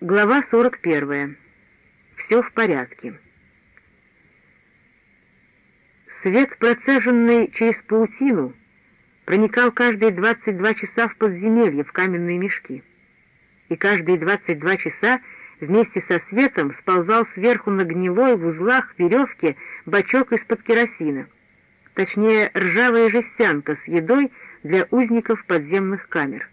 Глава 41. Все в порядке. Свет, процеженный через паутину, проникал каждые 22 часа в подземелье, в каменные мешки. И каждые 22 часа вместе со светом сползал сверху на гнилой в узлах веревки бачок из-под керосина, точнее ржавая жестянка с едой для узников подземных камер.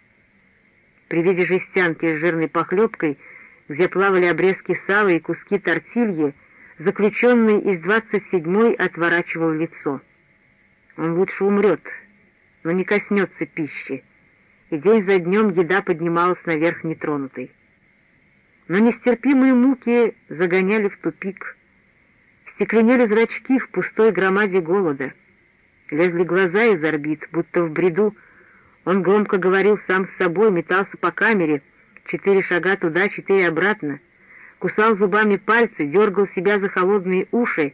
При виде жестянки с жирной похлебкой — где плавали обрезки сала и куски тортильи, заключенный из двадцать седьмой отворачивал лицо. Он лучше умрет, но не коснется пищи, и день за днем еда поднималась наверх нетронутой. Но нестерпимые муки загоняли в тупик. Стекленели зрачки в пустой громаде голода. Лезли глаза из орбит, будто в бреду. Он громко говорил сам с собой, метался по камере — четыре шага туда, четыре обратно, кусал зубами пальцы, дергал себя за холодные уши,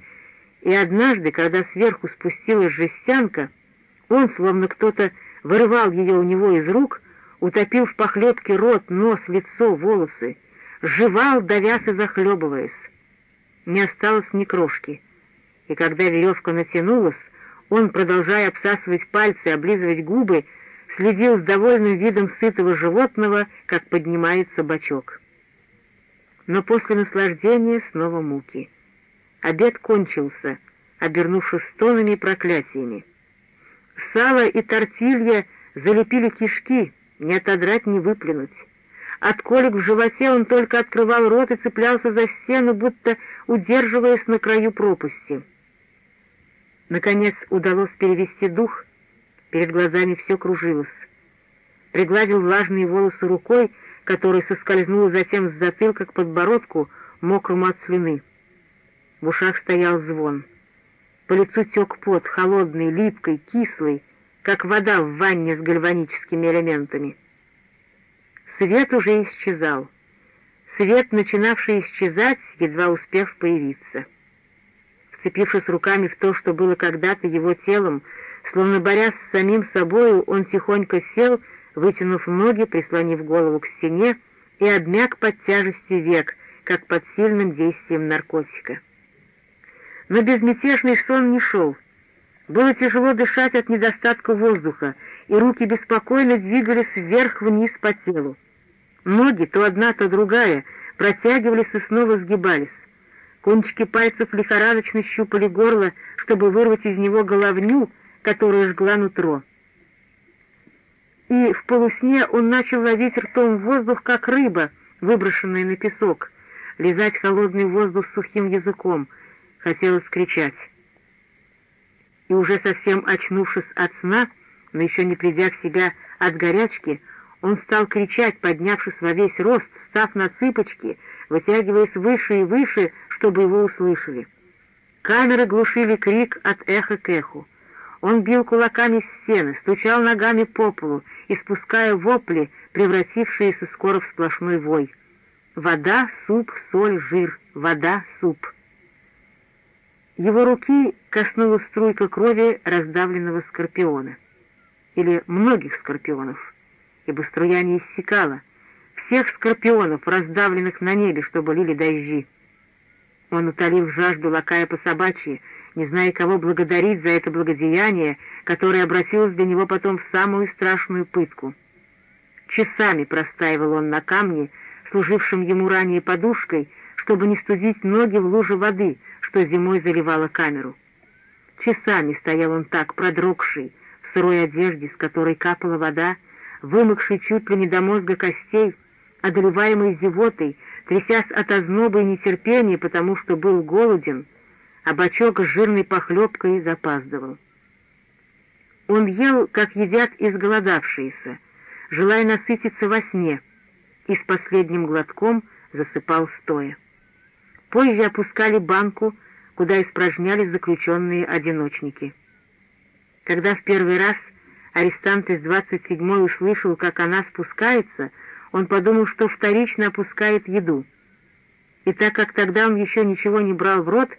и однажды, когда сверху спустилась жестянка, он, словно кто-то вырывал ее у него из рук, утопил в похлебке рот, нос, лицо, волосы, жевал, давясь и захлебываясь. Не осталось ни крошки, и когда веревка натянулась, он, продолжая обсасывать пальцы, облизывать губы, следил с довольным видом сытого животного, как поднимается бочок. Но после наслаждения снова муки. Обед кончился, обернувшись стонами и проклятиями. Сало и тортилья залепили кишки, не отодрать, не выплюнуть. От колик в животе он только открывал рот и цеплялся за стену, будто удерживаясь на краю пропасти. Наконец удалось перевести дух — Перед глазами все кружилось. Пригладил влажные волосы рукой, которая соскользнула затем с затылка к подбородку, мокрому от слюны. В ушах стоял звон. По лицу тек пот, холодный, липкий, кислый, как вода в ванне с гальваническими элементами. Свет уже исчезал. Свет, начинавший исчезать, едва успев появиться. Вцепившись руками в то, что было когда-то его телом, Словно борясь с самим собою, он тихонько сел, вытянув ноги, прислонив голову к стене, и обмяк под тяжестью век, как под сильным действием наркотика. Но безмятежный сон не шел. Было тяжело дышать от недостатка воздуха, и руки беспокойно двигались вверх-вниз по телу. Ноги, то одна, то другая, протягивались и снова сгибались. Кончики пальцев лихорадочно щупали горло, чтобы вырвать из него головню, которая жгла нутро. И в полусне он начал ловить ртом воздух, как рыба, выброшенная на песок, лизать холодный воздух сухим языком, хотелось кричать. И уже совсем очнувшись от сна, но еще не придя в себя от горячки, он стал кричать, поднявшись во весь рост, став на цыпочки, вытягиваясь выше и выше, чтобы его услышали. Камеры глушили крик от эха к эху. Он бил кулаками стены, стучал ногами по полу, испуская вопли, превратившиеся скоро в сплошной вой. Вода, суп, соль, жир, вода, суп. Его руки коснулась струйка крови раздавленного скорпиона. Или многих скорпионов, ибо струя не иссякала. Всех скорпионов, раздавленных на небе, чтобы лили дожди. Он утолил жажду, лакая по собачьи, не зная, кого благодарить за это благодеяние, которое обратилось для него потом в самую страшную пытку. Часами простаивал он на камне, служившем ему ранее подушкой, чтобы не студить ноги в луже воды, что зимой заливала камеру. Часами стоял он так, продрогший, в сырой одежде, с которой капала вода, вымокший чуть ли не до мозга костей, одолеваемый зевотой, трясясь от озноба и нетерпения, потому что был голоден — а бачок с жирной похлебкой запаздывал. Он ел, как едят изголодавшиеся, желая насытиться во сне, и с последним глотком засыпал стоя. Позже опускали банку, куда испражнялись заключенные одиночники. Когда в первый раз арестант из 27-й услышал, как она спускается, он подумал, что вторично опускает еду. И так как тогда он еще ничего не брал в рот,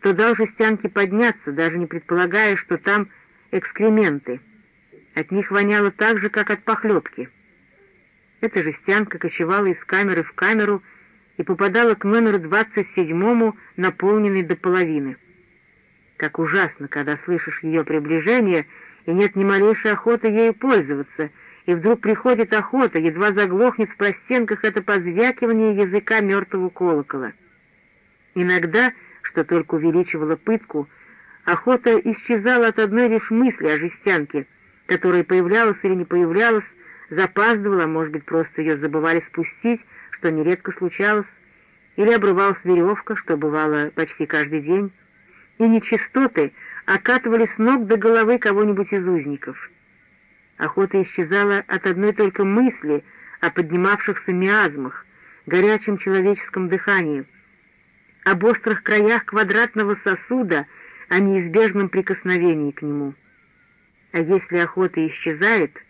то дал жестянке подняться, даже не предполагая, что там экскременты. От них воняло так же, как от похлебки. Эта жестянка кочевала из камеры в камеру и попадала к номеру 27-му, наполненной до половины. Как ужасно, когда слышишь ее приближение, и нет ни малейшей охоты ею пользоваться, и вдруг приходит охота, едва заглохнет в простенках это позвякивание языка мертвого колокола. Иногда, что только увеличивало пытку, охота исчезала от одной лишь мысли о жестянке, которая появлялась или не появлялась, запаздывала, может быть, просто ее забывали спустить, что нередко случалось, или обрывалась веревка, что бывало почти каждый день, и нечистоты окатывали с ног до головы кого-нибудь из узников. Охота исчезала от одной только мысли о поднимавшихся миазмах, горячем человеческом дыхании, об острых краях квадратного сосуда, о неизбежном прикосновении к нему. А если охота исчезает —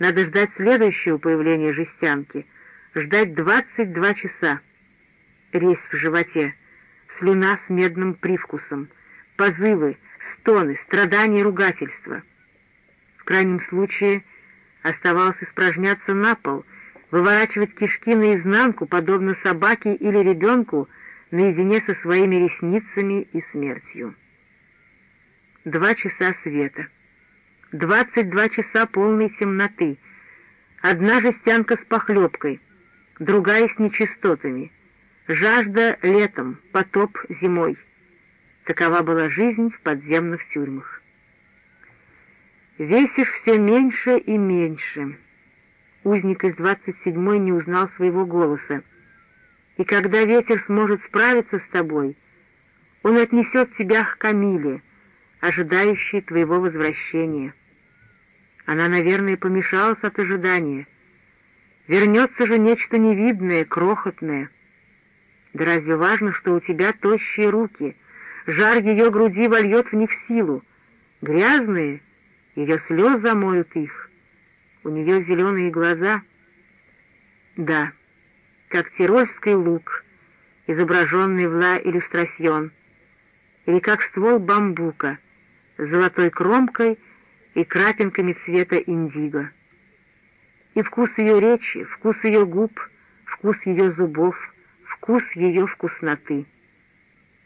надо ждать следующего появления жестянки, ждать двадцать два часа. Резь в животе, слюна с медным привкусом, позывы, стоны, страдания ругательства. В крайнем случае оставалось испражняться на пол, выворачивать кишки наизнанку, подобно собаке или ребенку, наедине со своими ресницами и смертью. Два часа света — Двадцать два часа полной темноты. Одна жестянка с похлебкой, другая с нечистотами. Жажда летом, потоп зимой. Такова была жизнь в подземных тюрьмах. Весишь все меньше и меньше. Узник из двадцать седьмой не узнал своего голоса. И когда ветер сможет справиться с тобой, он отнесет тебя к Камиле, ожидающей твоего возвращения. Она, наверное, помешалась от ожидания. Вернется же нечто невидное, крохотное. Да разве важно, что у тебя тощие руки? Жар ее груди вольет в них силу. Грязные, ее слез замоют их. У нее зеленые глаза. Да, как тирольский лук, изображенный в ла иллюстрасьон, или как ствол бамбука с золотой кромкой — и крапинками цвета индиго. И вкус ее речи, вкус ее губ, вкус ее зубов, вкус ее вкусноты.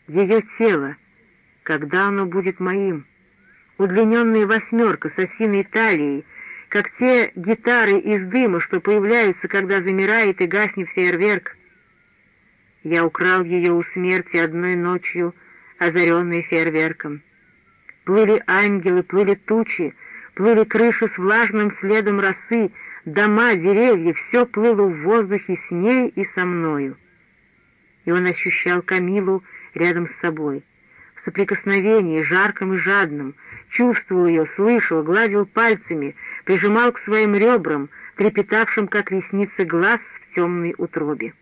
Ее тело, когда оно будет моим, удлиненная восьмерка с осиной талией, как те гитары из дыма, что появляются, когда замирает и гаснет фейерверк. Я украл ее у смерти одной ночью, озаренной фейерверком. Плыли ангелы, плыли тучи, плыли крыши с влажным следом росы, дома, деревья, все плыло в воздухе с ней и со мною. И он ощущал Камилу рядом с собой. В соприкосновении, жарком и жадном, чувствовал ее, слышал, гладил пальцами, прижимал к своим ребрам, трепетавшим, как ресницы глаз в темной утробе.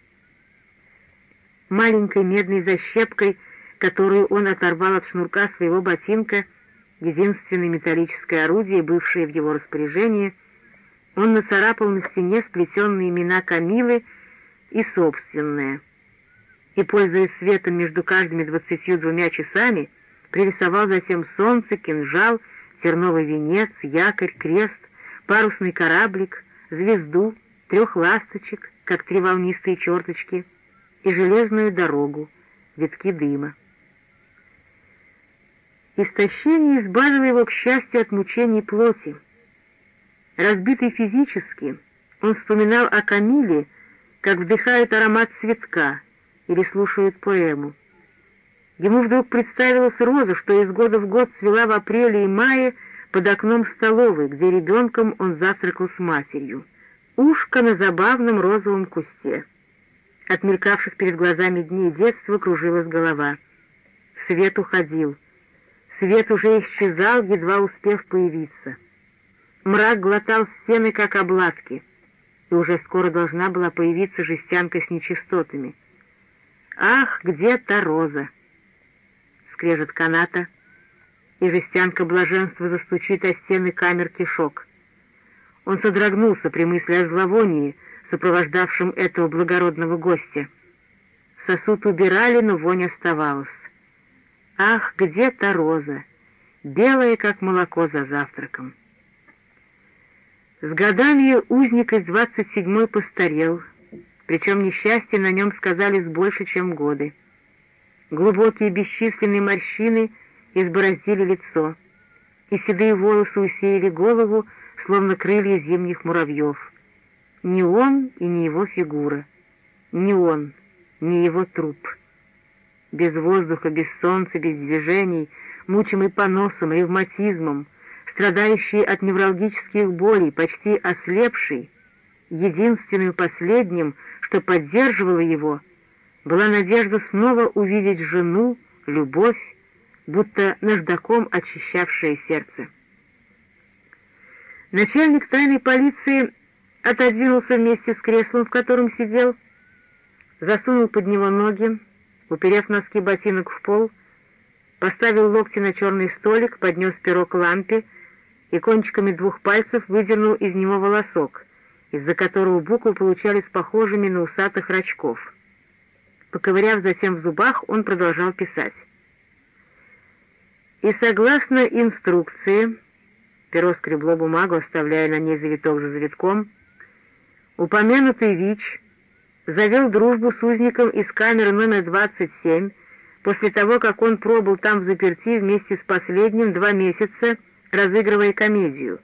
Маленькой медной защепкой, которую он оторвал от шнурка своего ботинка, — единственное металлическое орудие, бывшее в его распоряжении, он нацарапал на стене сплетенные имена Камилы и собственные, и, пользуясь светом между каждыми двадцатью двумя часами, пририсовал затем солнце, кинжал, терновый венец, якорь, крест, парусный кораблик, звезду, трех ласточек, как три волнистые черточки, и железную дорогу, витки дыма. Истощение избавило его, к счастью, от мучений плоти. Разбитый физически, он вспоминал о Камиле, как вдыхает аромат цветка или слушает поэму. Ему вдруг представилась роза, что из года в год цвела в апреле и мае под окном столовой, где ребенком он завтракал с матерью. Ушко на забавном розовом кусте. От мелькавших перед глазами дней детства кружилась голова. Свет уходил. Свет уже исчезал, едва успев появиться. Мрак глотал стены, как обладки, и уже скоро должна была появиться жестянка с нечистотами. «Ах, где та роза!» Скрежет каната, и жестянка блаженства застучит о стены камер кишок. Он содрогнулся при мысли о зловонии, сопровождавшем этого благородного гостя. Сосуд убирали, но вонь оставалась. Ах, где та роза, белая, как молоко за завтраком. С годами узник из 27-й постарел, причем несчастье на нем сказались больше, чем годы. Глубокие бесчисленные морщины избороздили лицо, и седые волосы усеяли голову, словно крылья зимних муравьев. Ни он и ни его фигура, ни он, ни его труп. Без воздуха, без солнца, без движений, мучимый поносом, ревматизмом, страдающий от невралгических болей, почти ослепший, единственным последним, что поддерживало его — была надежда снова увидеть жену, любовь, будто наждаком очищавшее сердце. Начальник тайной полиции отодвинулся вместе с креслом, в котором сидел, засунул под него ноги, уперев носки ботинок в пол, поставил локти на черный столик, поднес перо к лампе и кончиками двух пальцев выдернул из него волосок, из-за которого буквы получались похожими на усатых рачков. Поковыряв затем в зубах, он продолжал писать. И согласно инструкции, перо скребло бумагу, оставляя на ней завиток за завитком, упомянутый ВИЧ завел дружбу с узником из камеры номер 27 после того, как он пробыл там в заперти вместе с последним два месяца, разыгрывая комедию,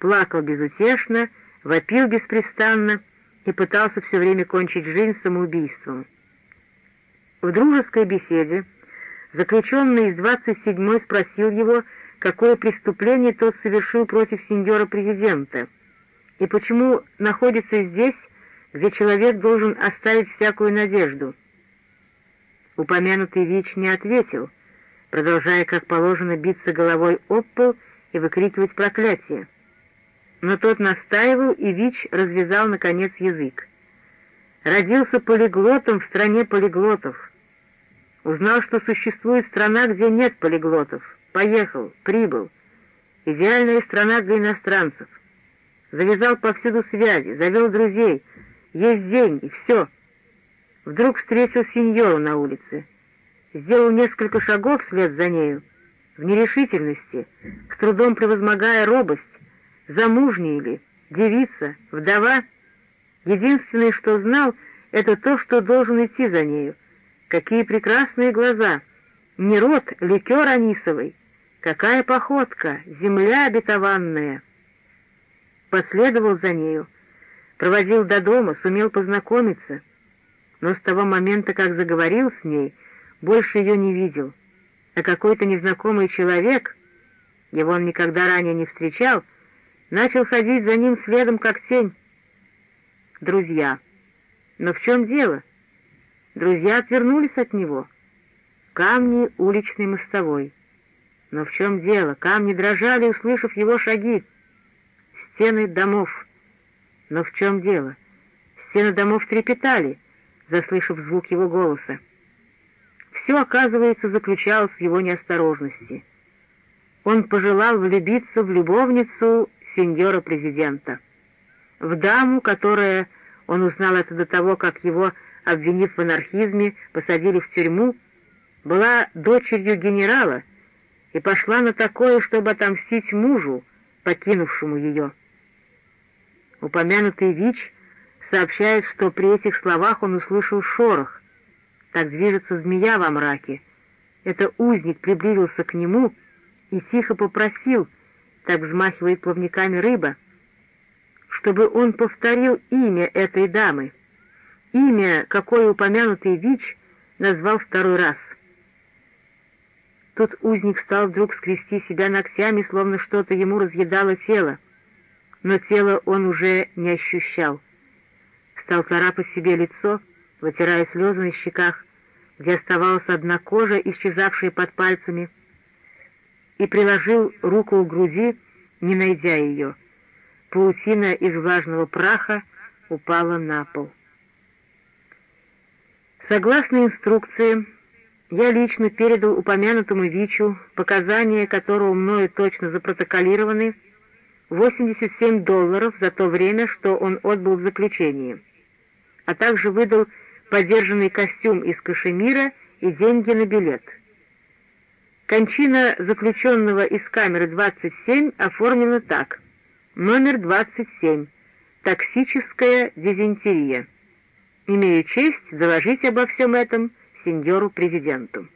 плакал безутешно, вопил беспрестанно и пытался все время кончить жизнь самоубийством. В дружеской беседе заключенный из 27-й спросил его, какое преступление тот совершил против сеньора-президента, и почему находится здесь, где человек должен оставить всякую надежду. Упомянутый ВИЧ не ответил, продолжая, как положено, биться головой об пол и выкрикивать проклятие. Но тот настаивал, и ВИЧ развязал, наконец, язык. Родился полиглотом в стране полиглотов — Узнал, что существует страна, где нет полиглотов. Поехал, прибыл. Идеальная страна для иностранцев. Завязал повсюду связи, завел друзей. Есть деньги, все. Вдруг встретил сеньору на улице. Сделал несколько шагов вслед за нею, в нерешительности, с трудом превозмогая робость, замужняя ли, девица, вдова. Единственное, что знал, это то, что должен идти за нею, Какие прекрасные глаза! Не рот, ликер анисовый! Какая походка! Земля обетованная!» Последовал за нею, проводил до дома, сумел познакомиться, но с того момента, как заговорил с ней, больше ее не видел, а какой-то незнакомый человек, его он никогда ранее не встречал, начал ходить за ним следом, как тень. Друзья. Но в чем дело? — Друзья отвернулись от него. Камни уличной мостовой. Но в чем дело? Камни дрожали, услышав его шаги. Стены домов. Но в чем дело? Стены домов трепетали, заслышав звук его голоса. Все, оказывается, заключалось в его неосторожности. Он пожелал влюбиться в любовницу сеньора-президента, в даму, которая, он узнал это до того, как его обвинив в анархизме, посадили в тюрьму, была дочерью генерала и пошла на такое, чтобы отомстить мужу, покинувшему ее. Упомянутый ВИЧ сообщает, что при этих словах он услышал шорох. Так движется змея во мраке. Это узник приблизился к нему и тихо попросил, так взмахивает плавниками рыба, чтобы он повторил имя этой дамы имя, какое упомянутый ВИЧ назвал второй раз. Тут узник стал вдруг скрести себя ногтями, словно что-то ему разъедало тело, но тело он уже не ощущал. Стал царапать себе лицо, вытирая слезы на щеках, где оставалась одна кожа, исчезавшая под пальцами, и приложил руку к груди, не найдя ее. Паутина из влажного праха упала на пол. Согласно инструкции, я лично передал упомянутому ВИЧу, показания которого мною точно запротоколированы, 87 долларов за то время, что он отбыл в заключении, а также выдал подержанный костюм из кашемира и деньги на билет. Кончина заключенного из камеры 27 оформлена так. Номер 27. Токсическая дизентерия. Имею честь доложить обо всем этом сеньору президенту.